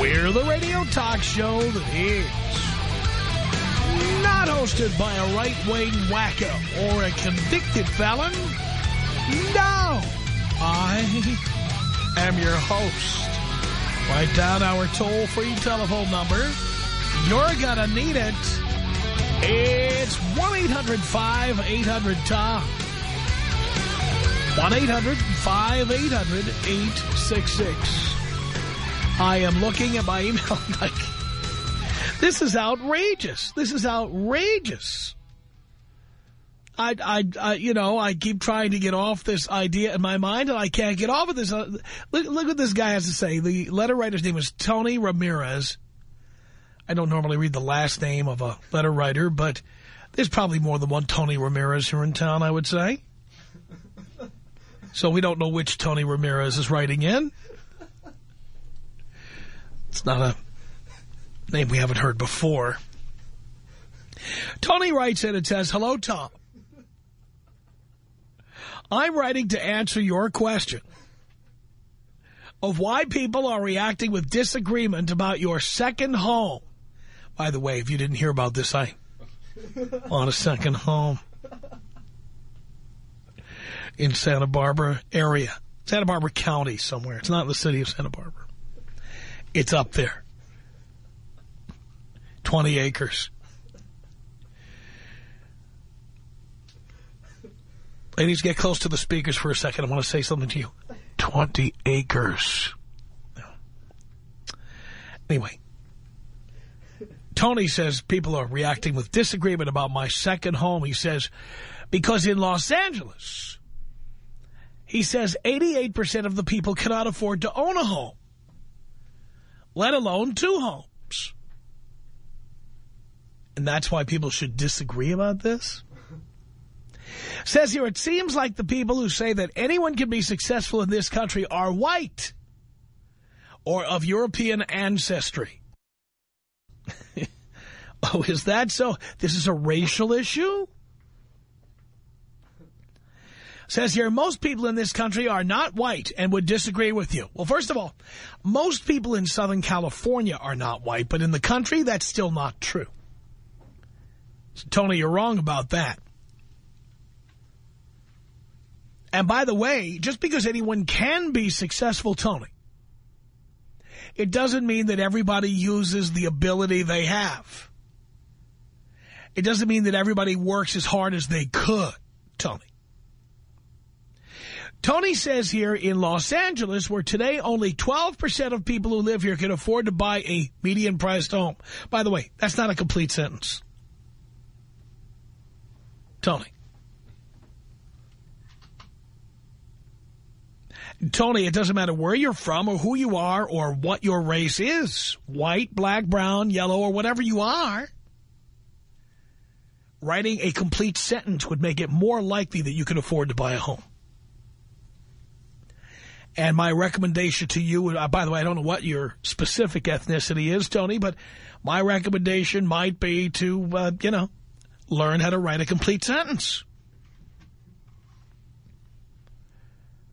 We're the radio talk show that is not hosted by a right-wing wacko or a convicted felon. No, I am your host. Write down our toll-free telephone number. You're gonna need it. It's 1-800-5800-TOM. 1-800-5800-866. I am looking at my email like, this is outrageous. This is outrageous. I, I, I, you know, I keep trying to get off this idea in my mind, and I can't get off of this. Uh, look, look what this guy has to say. The letter writer's name is Tony Ramirez. I don't normally read the last name of a letter writer, but there's probably more than one Tony Ramirez here in town, I would say. So we don't know which Tony Ramirez is writing in. It's not a name we haven't heard before. Tony writes in and says, Hello, Tom. I'm writing to answer your question of why people are reacting with disagreement about your second home. By the way, if you didn't hear about this, I want a second home in Santa Barbara area. Santa Barbara County somewhere. It's not the city of Santa Barbara. It's up there. 20 acres. Ladies, get close to the speakers for a second. I want to say something to you. 20 acres. Anyway. Tony says people are reacting with disagreement about my second home. He says, because in Los Angeles, he says 88% of the people cannot afford to own a home, let alone two homes. And that's why people should disagree about this? Says here, it seems like the people who say that anyone can be successful in this country are white or of European ancestry. oh, is that so? This is a racial issue? Says here, most people in this country are not white and would disagree with you. Well, first of all, most people in Southern California are not white, but in the country, that's still not true. So, Tony, you're wrong about that. And by the way, just because anyone can be successful, Tony, it doesn't mean that everybody uses the ability they have. It doesn't mean that everybody works as hard as they could, Tony. Tony says here in Los Angeles, where today only 12% of people who live here can afford to buy a median-priced home. By the way, that's not a complete sentence. Tony. Tony, it doesn't matter where you're from or who you are or what your race is. White, black, brown, yellow, or whatever you are. Writing a complete sentence would make it more likely that you can afford to buy a home. And my recommendation to you, uh, by the way, I don't know what your specific ethnicity is, Tony, but my recommendation might be to, uh, you know, learn how to write a complete sentence.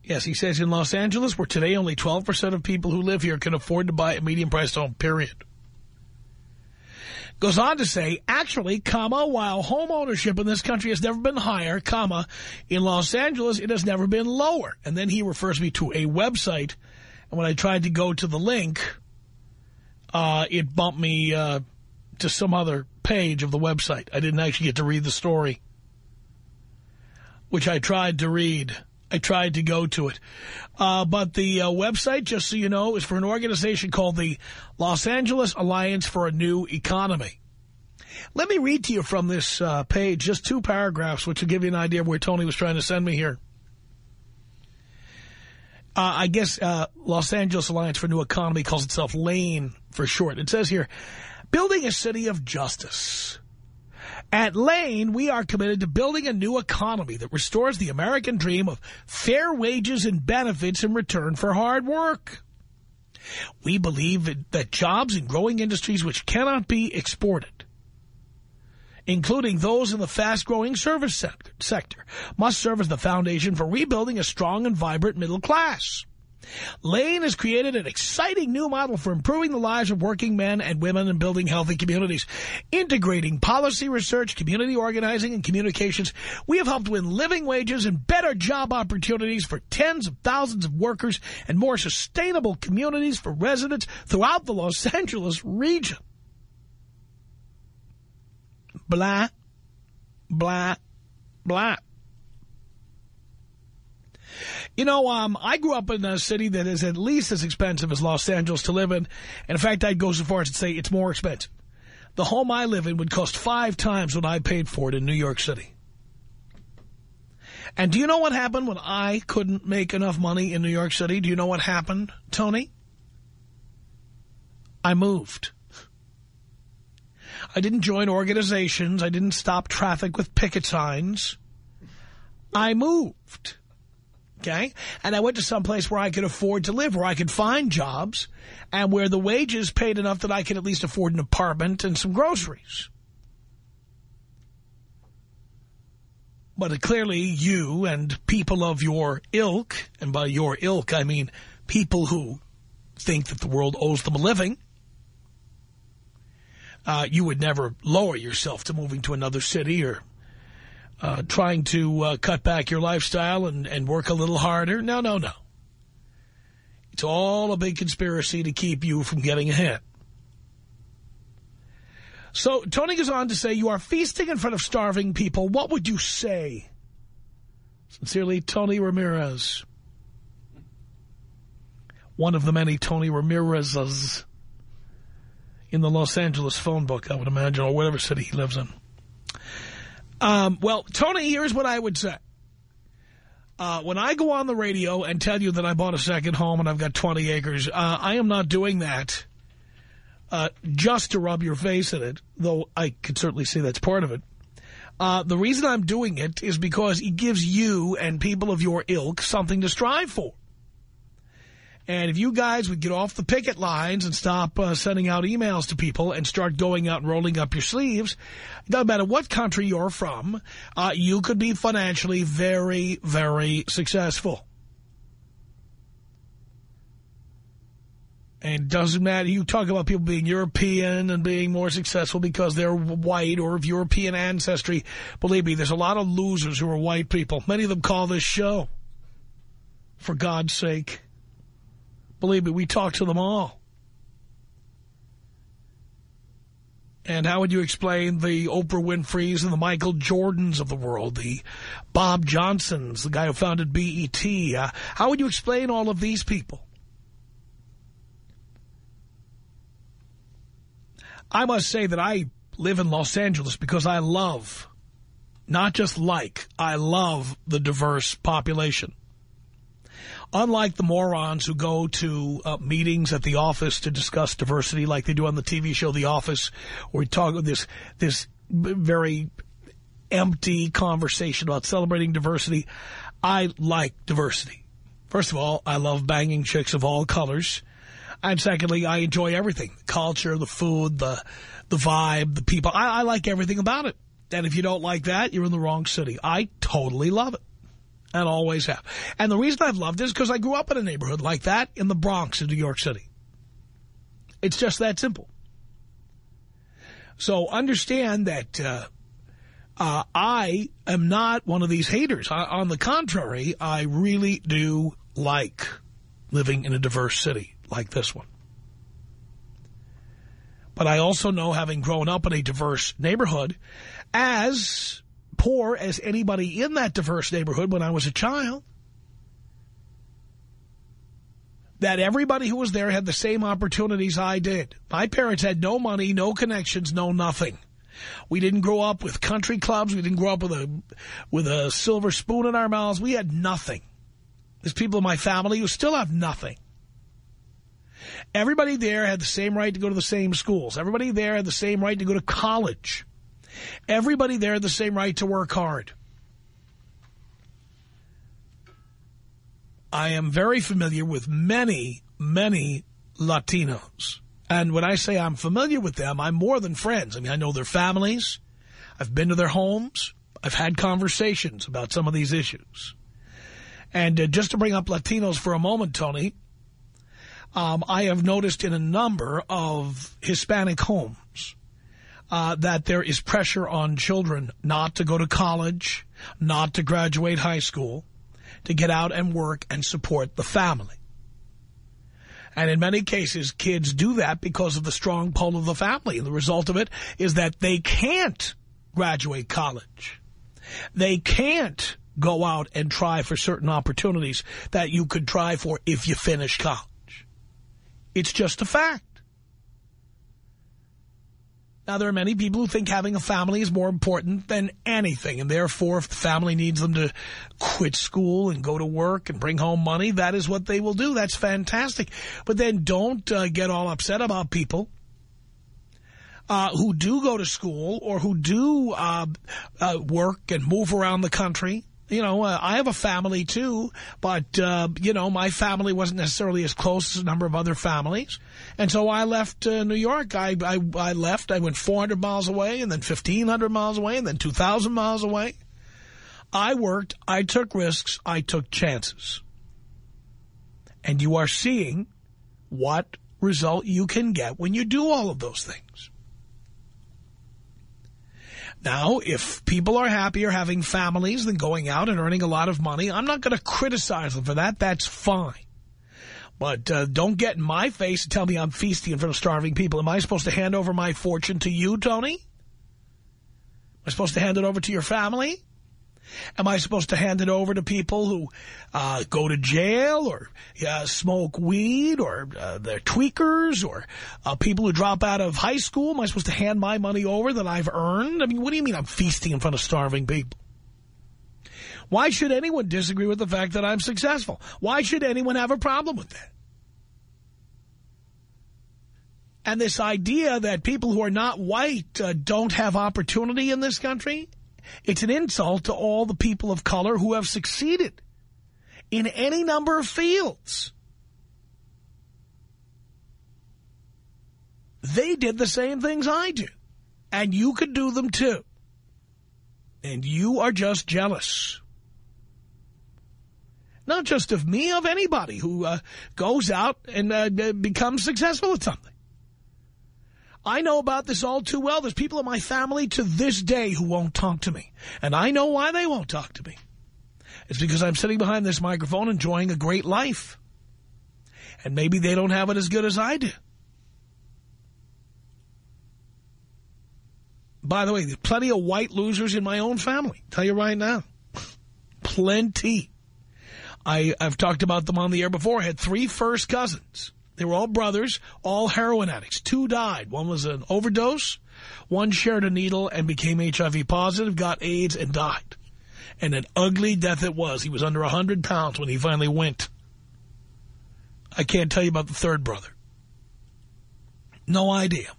Yes, he says in Los Angeles, where today only 12% of people who live here can afford to buy a medium-priced home, period. Goes on to say, actually, comma, while home ownership in this country has never been higher, comma, in Los Angeles it has never been lower. And then he refers me to a website, and when I tried to go to the link, uh, it bumped me uh, to some other page of the website. I didn't actually get to read the story, which I tried to read. I tried to go to it. Uh, but the uh, website, just so you know, is for an organization called the Los Angeles Alliance for a New Economy. Let me read to you from this uh, page, just two paragraphs, which will give you an idea of where Tony was trying to send me here. Uh, I guess uh, Los Angeles Alliance for New Economy calls itself LANE for short. It says here, building a city of justice. At Lane, we are committed to building a new economy that restores the American dream of fair wages and benefits in return for hard work. We believe that jobs in growing industries which cannot be exported, including those in the fast-growing service sector, must serve as the foundation for rebuilding a strong and vibrant middle class. Lane has created an exciting new model for improving the lives of working men and women and building healthy communities. Integrating policy research, community organizing, and communications, we have helped win living wages and better job opportunities for tens of thousands of workers and more sustainable communities for residents throughout the Los Angeles region. Blah, blah, blah. You know, um, I grew up in a city that is at least as expensive as Los Angeles to live in. And in fact, I'd go so far as to say it's more expensive. The home I live in would cost five times what I paid for it in New York City. And do you know what happened when I couldn't make enough money in New York City? Do you know what happened, Tony? I moved. I didn't join organizations. I didn't stop traffic with picket signs. I moved okay? And I went to some place where I could afford to live, where I could find jobs, and where the wages paid enough that I could at least afford an apartment and some groceries. But clearly you and people of your ilk, and by your ilk I mean people who think that the world owes them a living, uh, you would never lower yourself to moving to another city or uh, trying to uh, cut back your lifestyle and, and work a little harder. No, no, no. It's all a big conspiracy to keep you from getting ahead. So Tony goes on to say, you are feasting in front of starving people. What would you say? Sincerely, Tony Ramirez. One of the many Tony Ramirez's in the Los Angeles phone book, I would imagine, or whatever city he lives in. Um, well, Tony, here's what I would say. Uh, when I go on the radio and tell you that I bought a second home and I've got 20 acres, uh, I am not doing that uh, just to rub your face in it, though I could certainly see that's part of it. Uh, the reason I'm doing it is because it gives you and people of your ilk something to strive for. And if you guys would get off the picket lines and stop uh, sending out emails to people and start going out and rolling up your sleeves, no matter what country you're from, uh, you could be financially very, very successful. And it doesn't matter. You talk about people being European and being more successful because they're white or of European ancestry. Believe me, there's a lot of losers who are white people. Many of them call this show. For God's sake. Believe me, we talk to them all. And how would you explain the Oprah Winfrey's and the Michael Jordans of the world, the Bob Johnsons, the guy who founded BET? Uh, how would you explain all of these people? I must say that I live in Los Angeles because I love, not just like, I love the diverse population. Unlike the morons who go to uh, meetings at the office to discuss diversity like they do on the TV show The Office, or we talk this, this very empty conversation about celebrating diversity, I like diversity. First of all, I love banging chicks of all colors. And secondly, I enjoy everything. The culture, the food, the the vibe, the people. I, I like everything about it. And if you don't like that, you're in the wrong city. I totally love it and always have. And the reason I've loved it is because I grew up in a neighborhood like that in the Bronx in New York City. It's just that simple. So understand that uh, uh, I am not one of these haters. I, on the contrary, I really do like living in a diverse city like this one. But I also know, having grown up in a diverse neighborhood, as poor as anybody in that diverse neighborhood when I was a child. That everybody who was there had the same opportunities I did. My parents had no money, no connections, no nothing. We didn't grow up with country clubs. We didn't grow up with a with a silver spoon in our mouths. We had nothing. There's people in my family who still have nothing. Everybody there had the same right to go to the same schools. Everybody there had the same right to go to college. Everybody there had the same right to work hard. I am very familiar with many, many Latinos. And when I say I'm familiar with them, I'm more than friends. I mean, I know their families. I've been to their homes. I've had conversations about some of these issues. And uh, just to bring up Latinos for a moment, Tony, um, I have noticed in a number of Hispanic homes uh, that there is pressure on children not to go to college, not to graduate high school, to get out and work and support the family. And in many cases, kids do that because of the strong pull of the family. And the result of it is that they can't graduate college. They can't go out and try for certain opportunities that you could try for if you finish college. It's just a fact. Now, there are many people who think having a family is more important than anything, and therefore, if the family needs them to quit school and go to work and bring home money, that is what they will do. That's fantastic. But then don't uh, get all upset about people uh, who do go to school or who do uh, uh work and move around the country you know, uh, I have a family too, but, uh, you know, my family wasn't necessarily as close as a number of other families. And so I left uh, New York. I, I, I left. I went 400 miles away and then 1,500 miles away and then 2,000 miles away. I worked. I took risks. I took chances. And you are seeing what result you can get when you do all of those things. Now, if people are happier having families than going out and earning a lot of money, I'm not going to criticize them for that. That's fine. But uh, don't get in my face and tell me I'm feasting in front of starving people. Am I supposed to hand over my fortune to you, Tony? Am I supposed to hand it over to your family? Am I supposed to hand it over to people who uh, go to jail or uh, smoke weed or uh, they're tweakers or uh, people who drop out of high school? Am I supposed to hand my money over that I've earned? I mean, what do you mean I'm feasting in front of starving people? Why should anyone disagree with the fact that I'm successful? Why should anyone have a problem with that? And this idea that people who are not white uh, don't have opportunity in this country it's an insult to all the people of color who have succeeded in any number of fields. They did the same things I do. And you could do them too. And you are just jealous. Not just of me, of anybody who uh, goes out and uh, becomes successful at something. I know about this all too well. There's people in my family to this day who won't talk to me. And I know why they won't talk to me. It's because I'm sitting behind this microphone enjoying a great life. And maybe they don't have it as good as I do. By the way, there's plenty of white losers in my own family. Tell you right now. plenty. I, I've talked about them on the air before. I had three first cousins they were all brothers, all heroin addicts. Two died. One was an overdose. One shared a needle and became HIV positive, got AIDS, and died. And an ugly death it was. He was under 100 pounds when he finally went. I can't tell you about the third brother. No idea.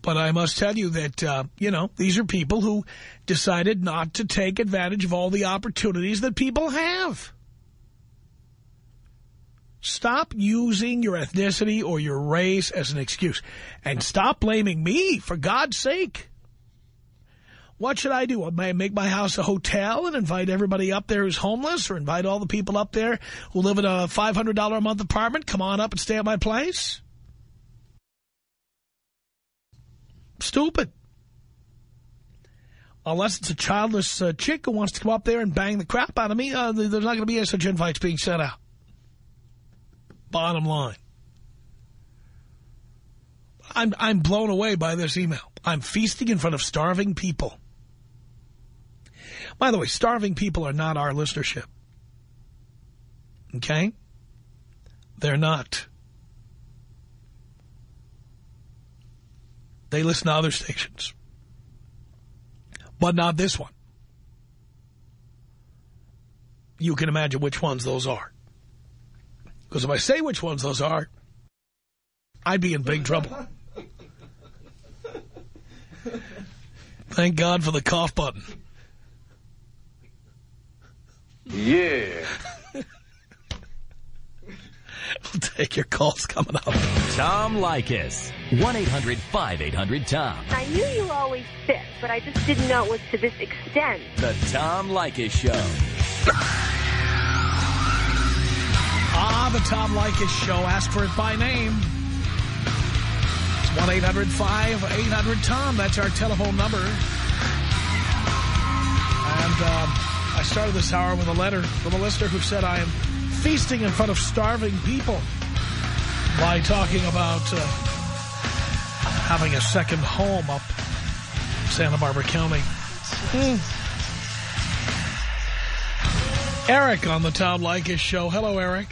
But I must tell you that, uh, you know, these are people who decided not to take advantage of all the opportunities that people have. Stop using your ethnicity or your race as an excuse. And stop blaming me, for God's sake. What should I do? I make my house a hotel and invite everybody up there who's homeless or invite all the people up there who live in a $500 a month apartment? Come on up and stay at my place? Stupid. Unless it's a childless uh, chick who wants to come up there and bang the crap out of me, uh, there's not going to be any such invites being sent out. Bottom line. I'm, I'm blown away by this email. I'm feasting in front of starving people. By the way, starving people are not our listenership. Okay? They're not. They listen to other stations. But not this one. you can imagine which ones those are. Because if I say which ones those are, I'd be in big trouble. Thank God for the cough button. Yeah. We'll take your calls coming up. Tom Leykis. 1-800-5800-TOM. I knew you were always sick, but I just didn't know it was to this extent. The Tom Leykis Show. Ah, the Tom Leykis Show. Ask for it by name. It's 1-800-5800-TOM. That's our telephone number. And um, I started this hour with a letter from a listener who said I am feasting in front of starving people by talking about uh, having a second home up Santa Barbara County. Hmm. Eric on the Tom Leykis Show. Hello, Eric.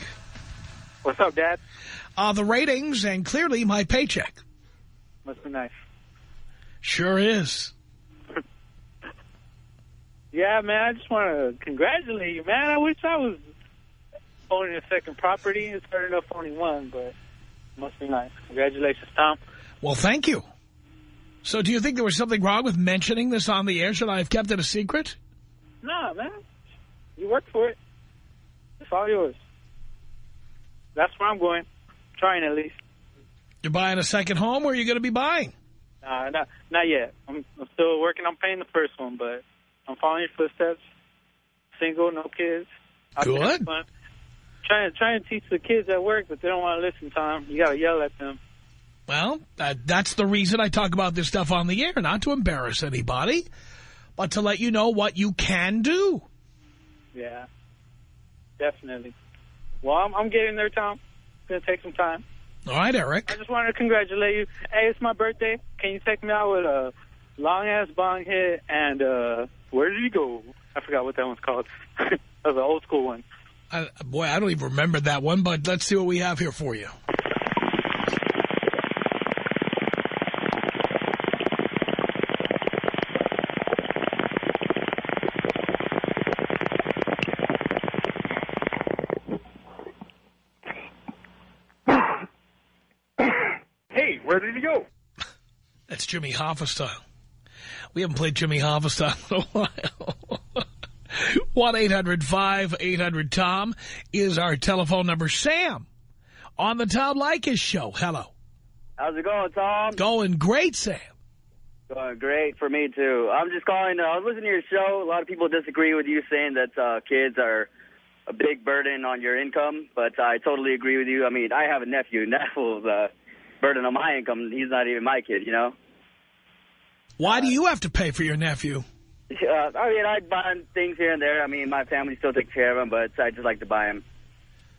What's up, Dad? Uh, the ratings and clearly my paycheck. Must be nice. Sure is. Yeah, man, I just want to congratulate you, man. I wish I was owning a second property and starting off owning one, but must be nice. Congratulations, Tom. Well, thank you. So do you think there was something wrong with mentioning this on the air? Should I have kept it a secret? Nah, man. You worked for it. It's all yours. That's where I'm going. Trying at least. You're buying a second home? Where are you going to be buying? Nah, not, not yet. I'm, I'm still working on paying the first one, but I'm following your footsteps. Single, no kids. I Good. Trying, trying to teach the kids at work, but they don't want to listen, Tom. You got to yell at them. Well, uh, that's the reason I talk about this stuff on the air, not to embarrass anybody, but to let you know what you can do. Yeah, definitely. Well, I'm, I'm getting there, Tom. It's going to take some time. All right, Eric. I just wanted to congratulate you. Hey, it's my birthday. Can you take me out with a long-ass bong hit and uh, where did he go? I forgot what that one's called. that was an old school one. I, boy, I don't even remember that one, but let's see what we have here for you. Hey, where did he go? That's Jimmy Hoffa style. We haven't played Jimmy Hoffa style in a while. 1-800-5800-TOM is our telephone number. Sam on the Tom Leykis show. Hello. How's it going, Tom? Going great, Sam. Going great for me, too. I'm just calling. Uh, I was listening to your show. A lot of people disagree with you saying that uh, kids are a big burden on your income, but I totally agree with you. I mean, I have a nephew, was a burden on my income. He's not even my kid, you know? Why do you have to pay for your nephew? Uh, I mean, I buy him things here and there. I mean, my family still takes care of him, but I just like to buy him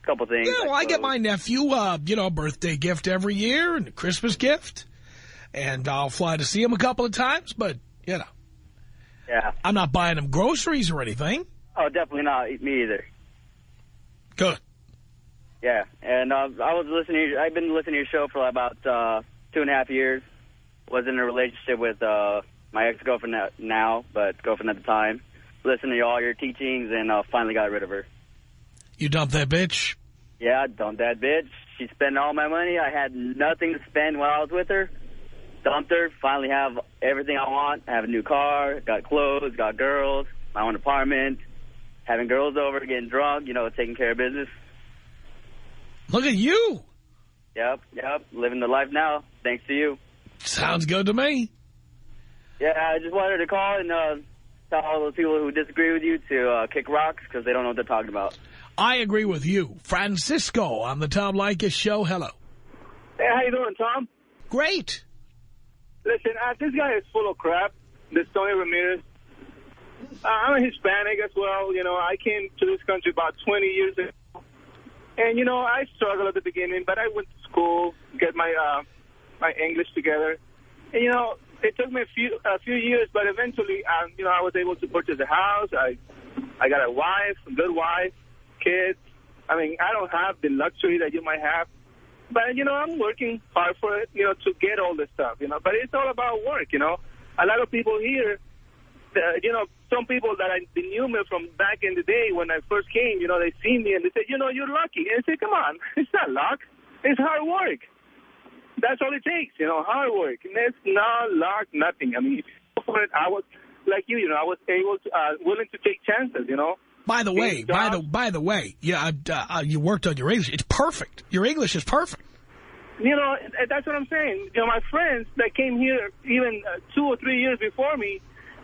a couple things. Yeah, well, I get my nephew, uh, you know, a birthday gift every year and a Christmas gift. And I'll fly to see him a couple of times, but, you know, Yeah. I'm not buying him groceries or anything. Oh, definitely not me either. Good. Yeah, and uh, I was listening. I've been listening to your show for about uh, two and a half years. Was in a relationship with uh, my ex-girlfriend now, but girlfriend at the time. Listening to all your teachings, and uh, finally got rid of her. You dumped that bitch. Yeah, dumped that bitch. She spent all my money. I had nothing to spend while I was with her. Dumped her. Finally have everything I want. I have a new car. Got clothes. Got girls. My own apartment. Having girls over, getting drunk. You know, taking care of business. Look at you. Yep, yep. Living the life now. Thanks to you. Sounds good to me. Yeah, I just wanted to call and uh, tell all those people who disagree with you to uh, kick rocks because they don't know what they're talking about. I agree with you. Francisco on the Tom Leykis show. Hello. Hey, how you doing, Tom? Great. Listen, uh, this guy is full of crap. This Tony Ramirez. Uh, I'm a Hispanic as well. You know, I came to this country about 20 years ago. And, you know, I struggled at the beginning, but I went to school, get my uh, my English together. And, you know, it took me a few a few years, but eventually, um, you know, I was able to purchase a house. I I got a wife, a good wife, kids. I mean, I don't have the luxury that you might have. But, you know, I'm working hard for it, you know, to get all this stuff, you know. But it's all about work, you know. A lot of people here, uh, you know, some people that I knew me from back in the day when I first came, you know, they see me and they say, you know, you're lucky. And I say, come on, it's not luck. It's hard work. That's all it takes, you know, hard work. And it's not luck, nothing. I mean, for it, I was like you, you know, I was able to, uh, willing to take chances, you know. By the way, by the by the way, yeah, uh, uh, you worked on your English. It's perfect. Your English is perfect. You know, that's what I'm saying. You know, my friends that came here even uh, two or three years before me,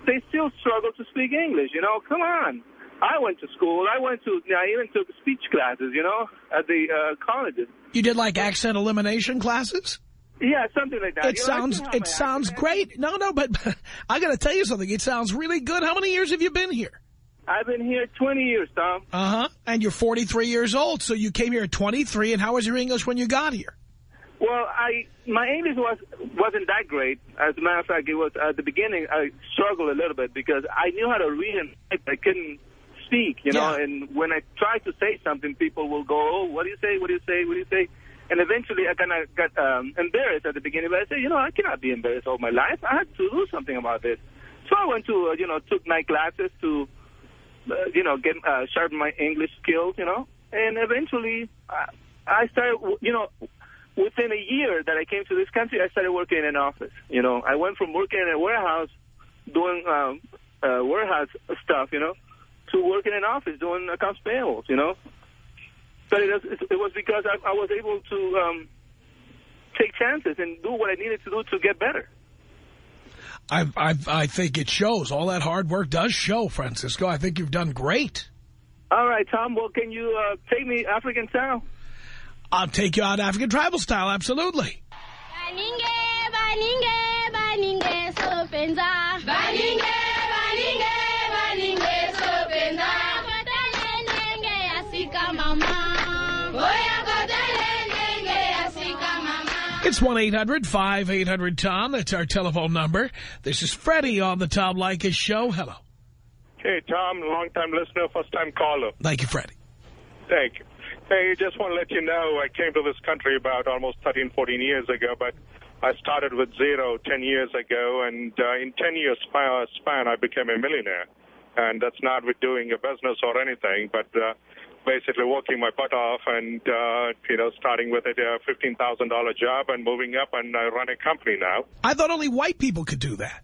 they still struggle to speak English. You know, come on. I went to school. I went to, I even took speech classes, you know, at the uh, colleges. You did like accent elimination classes? Yeah, something like that. It you sounds know, it sounds great. No, no, but I got to tell you something. It sounds really good. How many years have you been here? I've been here 20 years, Tom. Uh-huh. And you're 43 years old, so you came here at 23. And how was your English when you got here? Well, I my English was wasn't that great. As a matter of fact, it was at the beginning I struggled a little bit because I knew how to read and I couldn't speak, you know. Yeah. And when I tried to say something, people will go, "Oh, what do you say? What do you say? What do you say?" And eventually, I kind of got um, embarrassed at the beginning. But I said, you know, I cannot be embarrassed all my life. I had to do something about this. So I went to, uh, you know, took night classes to uh, you know, get uh, sharpen my English skills, you know. And eventually, I, I started, you know, within a year that I came to this country, I started working in an office. You know, I went from working in a warehouse doing um, uh, warehouse stuff, you know, to working in an office doing accounts payables, you know. But it was, it was because I, I was able to um, take chances and do what I needed to do to get better. I, I, I think it shows. All that hard work does show, Francisco. I think you've done great. All right, Tom. Well, can you uh, take me African style? I'll take you out African tribal style, absolutely. It's 1-800-5800-TOM. That's our telephone number. This is Freddie on the Tom Leykis Show. Hello. Hey, Tom, long-time listener, first-time caller. Thank you, Freddie. Thank you. Hey, just want to let you know I came to this country about almost 13, 14 years ago, but I started with zero 10 years ago, and uh, in 10 years span, I became a millionaire. And that's not with doing a business or anything, but uh, basically working my butt off and, uh, you know, starting with a $15,000 job and moving up and uh, run a company now. I thought only white people could do that.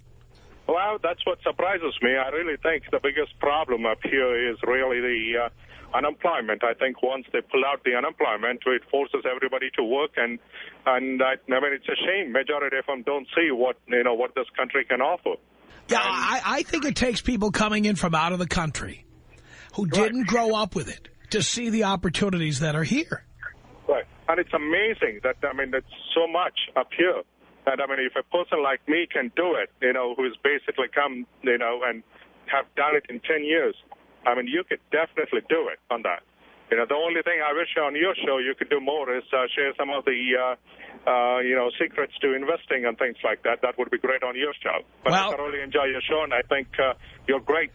Well, that's what surprises me. I really think the biggest problem up here is really the uh, unemployment. I think once they pull out the unemployment, it forces everybody to work, and and I, I mean it's a shame. Majority of them don't see what you know what this country can offer. Yeah, I, I think it takes people coming in from out of the country who right. didn't grow up with it to see the opportunities that are here. Right. And it's amazing that, I mean, it's so much up here. That, I mean, if a person like me can do it, you know, who's basically come, you know, and have done it in 10 years, I mean, you could definitely do it on that. You know, the only thing I wish on your show you could do more is uh, share some of the, uh, uh, you know, secrets to investing and things like that. That would be great on your show. But well, I thoroughly enjoy your show, and I think uh, you're great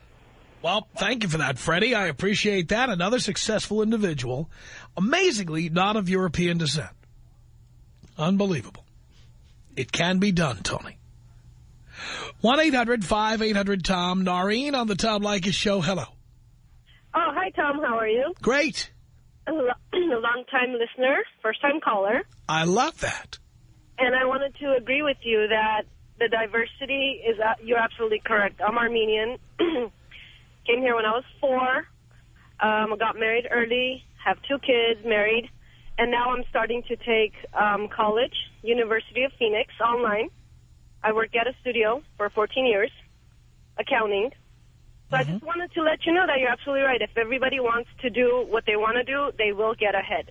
well, thank you for that, Freddie. I appreciate that. Another successful individual, amazingly not of European descent. Unbelievable. It can be done, Tony. 1-800-5800-TOM. Noreen on the Tom Leykis show. Hello. Oh, hi, Tom. How are you? Great. A long-time listener, first-time caller. I love that. And I wanted to agree with you that the diversity is, uh, you're absolutely correct. I'm Armenian. Came here when I was four. Um, I got married early, have two kids, married, and now I'm starting to take um, college, University of Phoenix, online. I work at a studio for 14 years, accounting. So mm -hmm. I just mm-hmm. wanted to let you know that you're absolutely right. If everybody wants to do what they want to do, they will get ahead.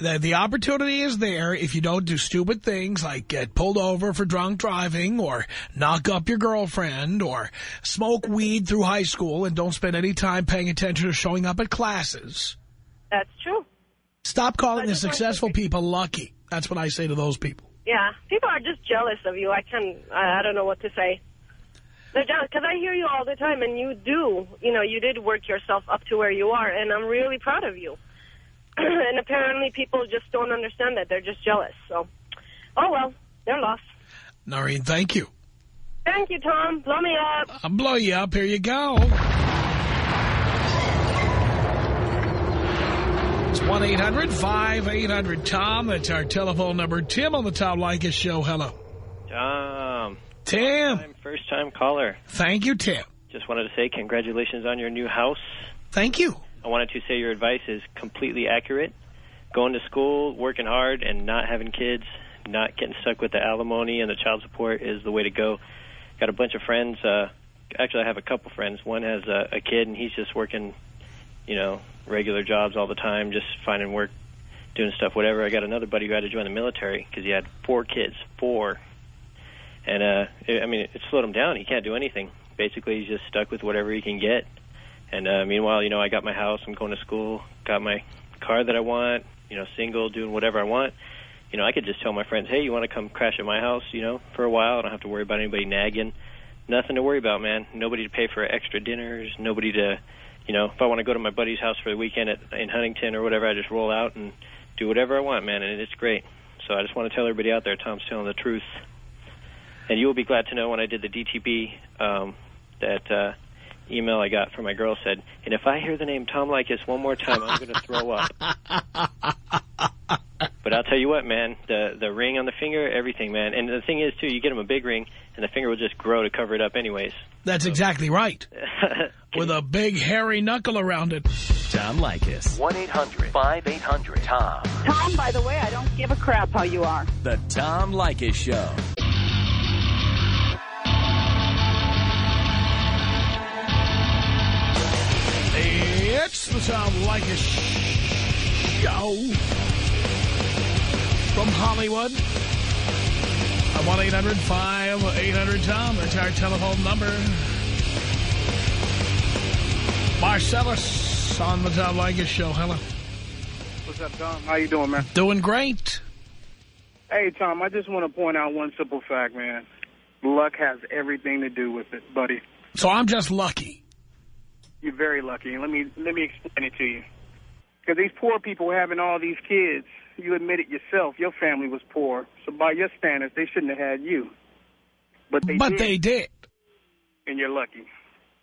The, the opportunity is there if you don't do stupid things like get pulled over for drunk driving or knock up your girlfriend or smoke weed through high school and don't spend any time paying attention to showing up at classes. That's true. Stop calling the successful people lucky. That's what I say to those people. Yeah, people are just jealous of you. I can I don't know what to say. They're jealous because I hear you all the time, and you do. You know, you did work yourself up to where you are, and I'm really proud of you. and apparently people just don't understand that. They're just jealous. So, oh, well, they're lost. Noreen, thank you. Thank you, Tom. Blow me up. I'll blow you up. Here you go. It's 1-800-5800-TOM. That's our telephone number. Tim on the Tom Leykis show. Hello. Tom. Tim. I'm first time caller. Thank you, Tim. Just wanted to say congratulations on your new house. Thank you. I wanted to say your advice is completely accurate. Going to school, working hard, and not having kids, not getting stuck with the alimony and the child support is the way to go. Got a bunch of friends. Uh, actually, I have a couple friends. One has a, a kid, and he's just working, you know, regular jobs all the time, just finding work, doing stuff, whatever. I got another buddy who had to join the military because he had four kids, four. And, uh, I mean, it slowed him down. He can't do anything. Basically, he's just stuck with whatever he can get. And uh, meanwhile, you know, I got my house, I'm going to school, got my car that I want, you know, single, doing whatever I want. You know, I could just tell my friends, hey, you want to come crash at my house, you know, for a while? I don't have to worry about anybody nagging. Nothing to worry about, man. Nobody to pay for extra dinners, nobody to, you know, if I want to go to my buddy's house for the weekend at, in Huntington or whatever, I just roll out and do whatever I want, man, and it's great. So I just want to tell everybody out there, Tom's telling the truth. And you will be glad to know when I did the DTB um, that uh, email I got from my girl said, and if I hear the name Tom Leykis one more time, I'm going to throw up. but I'll tell you what, man, the the ring on the finger, everything, man. And the thing is, too, you get him a big ring, and the finger will just grow to cover it up anyways. That's exactly right. With a big hairy knuckle around it. Tom Leykis. 1-800-5800-TOM. Tom, by the way, I don't give a crap how you are. The Tom Leykis Show. It's the Tom Leykis Show from Hollywood. At 1-800-5800-TOM. That's our telephone number. Marcellus on the Tom Leykis Show. Hello. What's up, Tom? How you doing, man? Doing great. Hey, Tom, I just want to point out one simple fact, man. Luck has everything to do with it, buddy. So I'm just lucky. You're very lucky. Let me let me explain it to you. Because these poor people having all these kids, you admit it yourself, your family was poor. So by your standards, they shouldn't have had you. But they but did, they did. and you're lucky.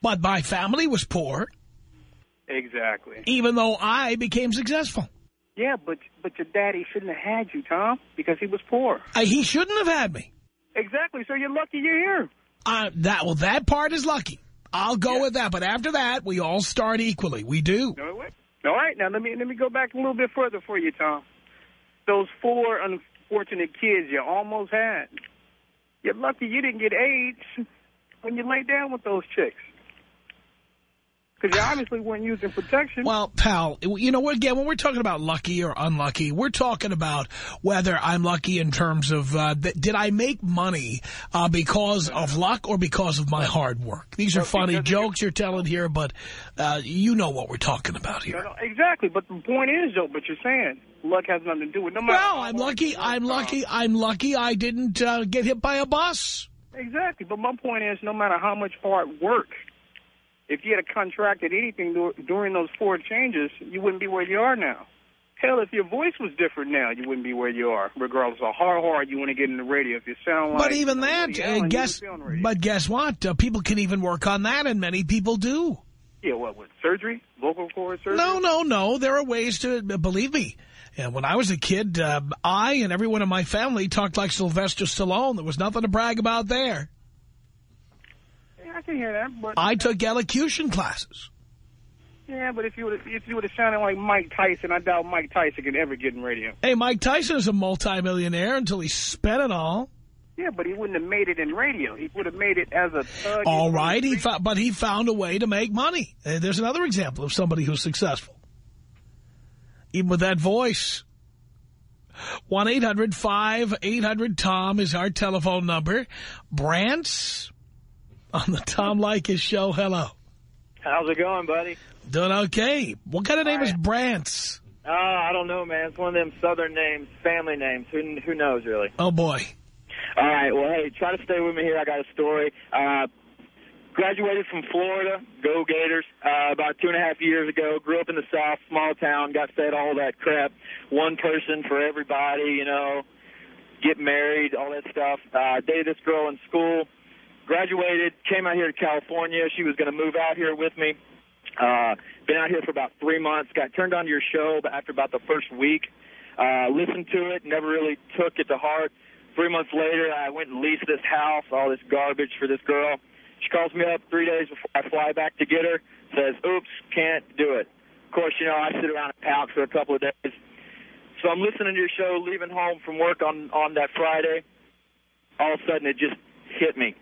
But my family was poor, Exactly. even though I became successful. Yeah, but but your daddy shouldn't have had you, Tom, because he was poor. Uh, he shouldn't have had me. Exactly. So you're lucky you're here. Uh, that Well, that part is lucky. I'll go with that. But after that, we all start equally. We do. All right, now let me let me go back a little bit further for you, Tom. Those four unfortunate kids you almost had. You're lucky you didn't get AIDS when you laid down with those chicks. Because you obviously weren't using protection. Well, pal, you know, again, when we're talking about lucky or unlucky, we're talking about whether I'm lucky in terms of, uh, did I make money uh, because of luck or because of my hard work? These are funny jokes you're telling here, but uh, you know what we're talking about here. no, exactly. But the point is, though, but you're saying luck has nothing to do with no matter. Well, I'm lucky. I'm lucky. I'm lucky I didn't uh, get hit by a bus. Exactly. But my point is, no matter how much hard work, if you had contracted anything dur- during those four changes, you wouldn't be where you are now. Hell, if your voice was different now, you wouldn't be where you are, regardless of how hard you want to get in the radio. If you sound like... But even that, uh, guess. wouldn't be on the radio. But guess what? Uh, people can even work on that, and many people do. Yeah, what, with surgery? Vocal cord surgery? No, no, no. There are ways to, believe me. And when I was a kid, uh, I and everyone in my family talked like Sylvester Stallone. There was nothing to brag about there. I can hear that, but... I took elocution classes. Yeah, but if you would if you would have sounded like Mike Tyson, I doubt Mike Tyson could ever get in radio. Hey, Mike Tyson is a multimillionaire until he spent it all. Yeah, but he wouldn't have made it in radio. He would have made it as a thug. All right, he but he found a way to make money. Uh, there's another example of somebody who's successful. Even with that voice. 1-800-5800-TOM is our telephone number. Brant's on the Tom Leykis show. Hello. How's it going, buddy? Doing okay. What kind of name is Brant's? Uh, I don't know, man. It's one of them southern names, family names. Who, who knows, really? Oh, boy. All right, well, hey, try to stay with me here. I got a story. Uh, graduated from Florida, go Gators, uh, about two and a half years ago. Grew up in the South, small town, got fed all that crap. One person for everybody, you know, get married, all that stuff. Uh, dated this girl in school. Graduated, came out here to California. She was going to move out here with me. Uh, been out here for about three months. Got turned on to your show after about the first week. Uh, listened to it, never really took it to heart. Three months later, I went and leased this house, all this garbage for this girl. She calls me up three days before I fly back to get her, says, oops, can't do it. Of course, you know, I sit around and pout for a couple of days. So I'm listening to your show, leaving home from work on, on that Friday. All of a sudden, it just hit me.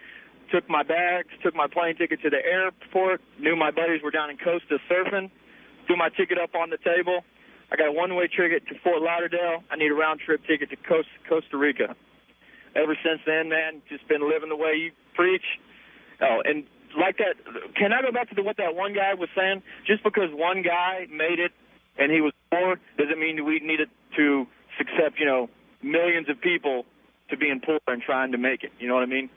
Took my bags, took my plane ticket to the airport, knew my buddies were down in Costa surfing, threw my ticket up on the table. I got a one-way ticket to Fort Lauderdale. I need a round-trip ticket to Costa, Costa Rica. Ever since then, man, just been living the way you preach. Oh, and like that, can I go back to the, what that one guy was saying? Just because one guy made it and he was poor doesn't mean we needed to accept, you know, millions of people to being poor and trying to make it. You know what I mean?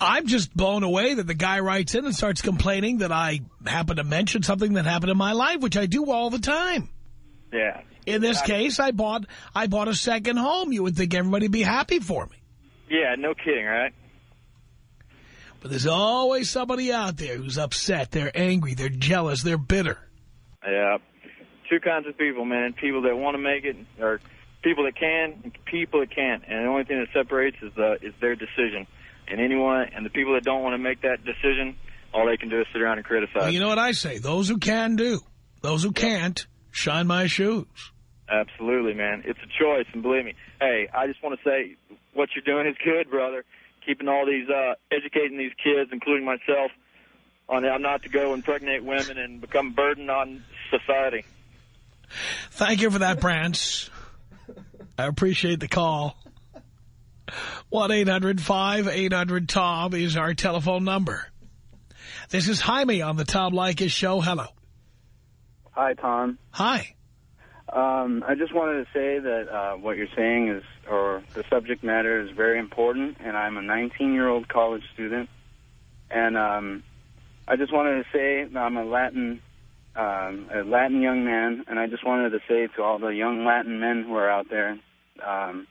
I'm just blown away that the guy writes in and starts complaining that I happen to mention something that happened in my life, which I do all the time. Yeah. In this I, case, I bought I bought a second home. You would think everybody would be happy for me. Yeah, no kidding, right? But there's always somebody out there who's upset. They're angry. They're jealous. They're bitter. Yeah. Two kinds of people, man. People that want to make it, or people that can, and people that can't. And the only thing that separates is uh, is their decision. And anyone, and the people that don't want to make that decision, all they can do is sit around and criticize. Well, you know what I say? Those who can do. Those who can't, shine my shoes. Absolutely, man. It's a choice, and believe me. Hey, I just want to say what you're doing is good, brother. Keeping all these, uh, educating these kids, including myself, on how not to go impregnate women and become a burden on society. Thank you for that, Brance. I appreciate the call. 1-800-5800-TOM is our telephone number. This is Jaime on the Tom Leykis show. Hello. Hi, Tom. Hi. Um, I just wanted to say that uh, what you're saying is, or the subject matter is very important, and I'm a 19-year-old college student, and um, I just wanted to say that I'm a Latin, um, a Latin young man, and I just wanted to say to all the young Latin men who are out there um,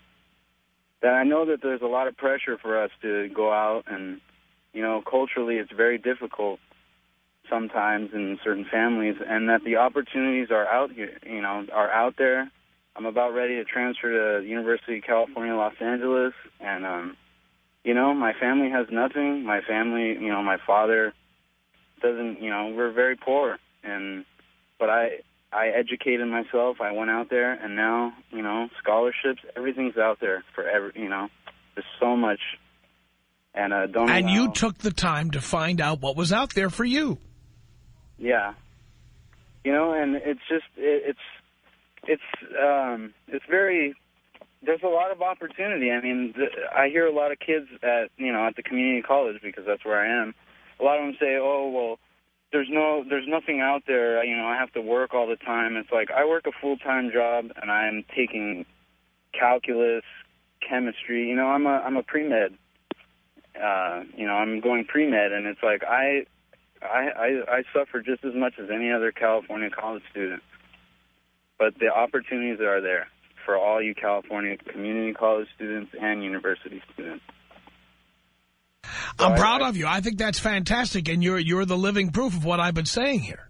I know that there's a lot of pressure for us to go out, and you know, culturally, it's very difficult sometimes in certain families, and that the opportunities are out here, you know, are out there. I'm about ready to transfer to University of California, Los Angeles, and um, you know, my family has nothing. My family, you know, my father doesn't, you know, we're very poor, and but I I educated myself. I went out there, and now, you know, scholarships, everything's out there for every, you know, there's so much. And uh, don't. And allow, you took the time to find out what was out there for you. Yeah. You know, and it's just it, it's it's um it's very there's a lot of opportunity. I mean, the, I hear a lot of kids at you know at the community college because that's where I am. A lot of them say, "Oh, well, there's no there's nothing out there. You know, I have to work all the time." It's like I work a full time job and I'm taking calculus, chemistry. You know, I'm a I'm a pre med. Uh, you know, I'm going pre med, and it's like I I, I, I suffer just as much as any other California college student. But the opportunities are there for all you California community college students and university students. I'm proud of you. I think that's fantastic, and you're you're the living proof of what I've been saying here.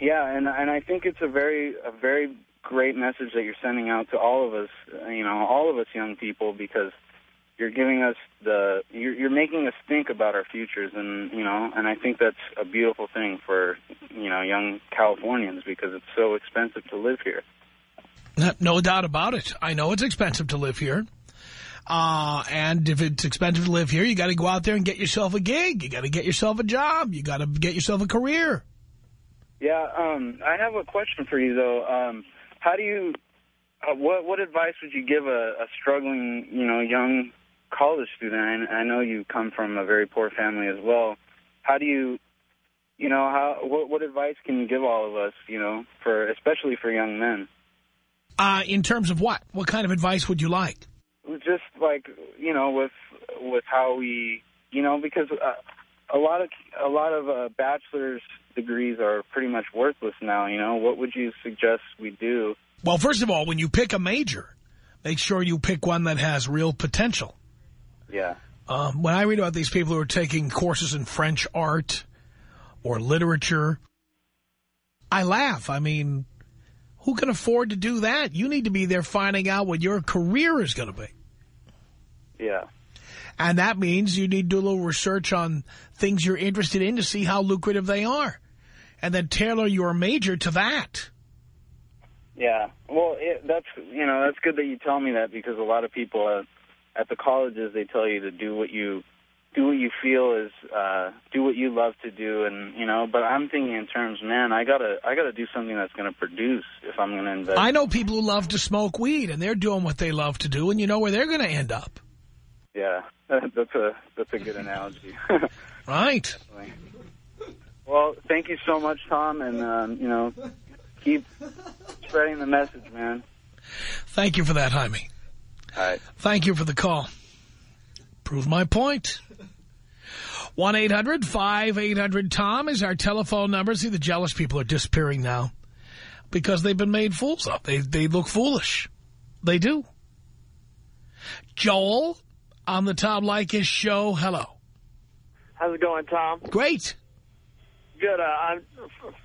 Yeah, and and I think it's a very a very great message that you're sending out to all of us, you know, all of us young people, because you're giving us the you're, you're making us think about our futures, and you know, and I think that's a beautiful thing for you know young Californians because it's so expensive to live here. No doubt about it. I know it's expensive to live here. Uh, and if it's expensive to live here, you got to go out there and get yourself a gig. You got to get yourself a job. You got to get yourself a career. Yeah, um, I have a question for you though. Um, how do you, uh, what what advice would you give a, a struggling, you know, young college student? I, I know you come from a very poor family as well. How do you, you know, how what what advice can you give all of us, you know, for especially for young men? Uh, in terms of what? What kind of advice would you like? Like you know, with with how we, you know, because uh, a lot of a lot of uh, bachelor's degrees are pretty much worthless now. You know, what would you suggest we do? Well, first of all, when you pick a major, make sure you pick one that has real potential. Yeah. Um, when I read about these people who are taking courses in French art or literature, I laugh. I mean, who can afford to do that? You need to be there finding out what your career is going to be. Yeah. And that means you need to do a little research on things you're interested in to see how lucrative they are. And then tailor your major to that. Yeah. Well, it, that's you know that's good that you tell me that because a lot of people at, at the colleges they tell you to do what you do what you feel is uh, do what you love to do, and you know. But I'm thinking in terms, man, I gotta I gotta do something that's going to produce if I'm going to invest. I know people who love to smoke weed, and they're doing what they love to do, and you know where they're going to end up. Yeah, that's a that's a good analogy. right. Well, thank you so much, Tom, and um, you know, keep spreading the message, man. Thank you for that, Jaime. All right. Thank you for the call. Prove my point. 1-800-5800-TOM is our telephone number. See, the jealous people are disappearing now because they've been made fools of. They, they look foolish. They do. Joel on the Tom Leykis show. Hello. How's it going, Tom? Great. Good. Uh, I'm,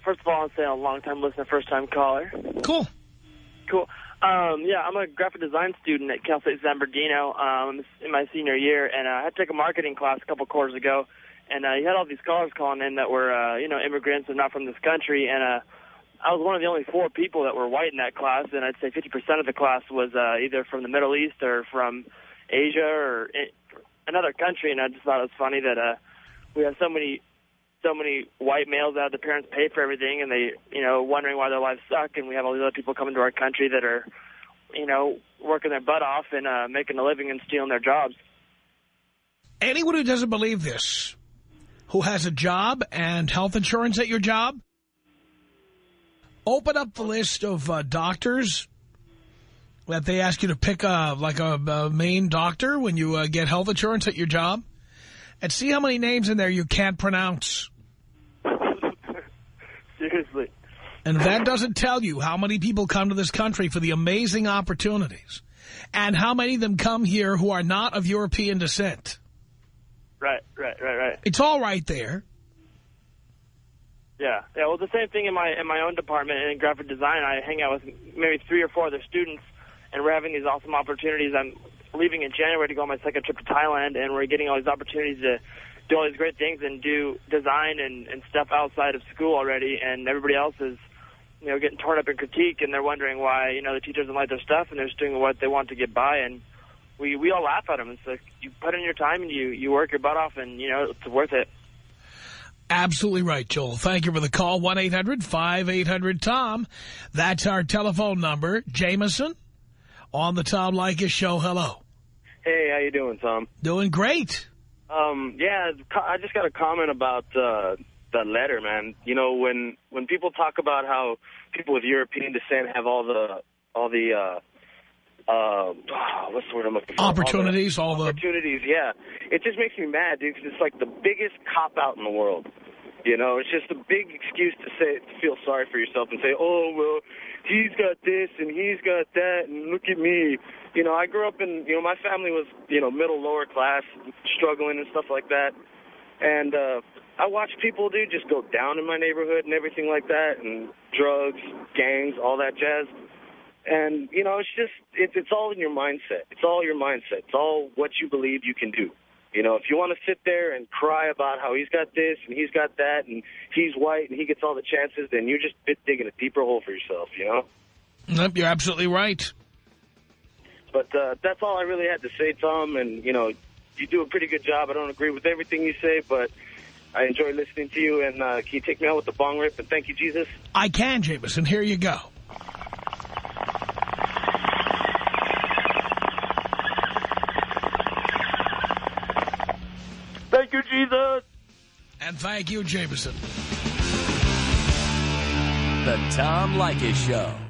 first of all, I'm saying a long-time listener, first-time caller. Cool. Cool. Um, yeah, I'm a graphic design student at Cal State San Bernardino um, in my senior year, and uh, I had to take a marketing class a couple quarters ago, and uh, you had all these scholars calling in that were, uh, you know, immigrants and not from this country, and uh, I was one of the only four people that were white in that class, and I'd say 50% of the class was uh, either from the Middle East or from Asia or another country, and I just thought it was funny that uh, we have so many so many white males that have the parents pay for everything, and they, you know, wondering why their lives suck, and we have all these other people coming to our country that are, you know, working their butt off and uh, making a living and stealing their jobs. Anyone who doesn't believe this, who has a job and health insurance at your job, open up the list of uh, doctors that they ask you to pick a, like a, a main doctor when you uh, get health insurance at your job and see how many names in there you can't pronounce. Seriously. And that doesn't tell you how many people come to this country for the amazing opportunities and how many of them come here who are not of European descent. Right, right, right, right. It's all right there. Yeah, yeah. Well, the same thing in my in my own department in graphic design. I hang out with maybe three or four other students, and we're having these awesome opportunities. I'm leaving in January to go on my second trip to Thailand, and we're getting all these opportunities to do all these great things and do design and, and stuff outside of school already, and everybody else is, you know, getting torn up in critique, and they're wondering why, you know, the teachers don't like their stuff, and they're just doing what they want to get by, and we we all laugh at them. It's like you put in your time and you you work your butt off, and you know it's worth it. Absolutely right, Joel. Thank you for the call. 1-800-5800-TOM. That's our telephone number. Jameson on the Tom Leykis show. Hello. Hey, how you doing, Tom? Doing great. Um, yeah, I just got a comment about uh, that letter, man. You know, when when people talk about how people with European descent have all the all the uh, uh, what's the word I'm looking for? Opportunities, all the, all the opportunities. Yeah, it just makes me mad, dude. Cause it's like the biggest cop out in the world. You know, it's just a big excuse to say to feel sorry for yourself and say, oh well, he's got this and he's got that, and look at me. You know, I grew up in, you know, my family was, you know, middle, lower class, struggling and stuff like that. And uh, I watched people, dude, just go down in my neighborhood and everything like that, and drugs, gangs, all that jazz. And, you know, it's just, it's, it's all in your mindset. It's all your mindset. It's all what you believe you can do. You know, if you want to sit there and cry about how he's got this and he's got that and he's white and he gets all the chances, then you're just digging a deeper hole for yourself, you know? Nope, you're absolutely right. But uh, that's all I really had to say, Tom. And, you know, you do a pretty good job. I don't agree with everything you say, but I enjoy listening to you. And uh, can you take me out with the bong rip? And thank you, Jesus. I can, Jameson. Here you go. Thank you, Jesus. And thank you, Jameson. The Tom Leykis Show.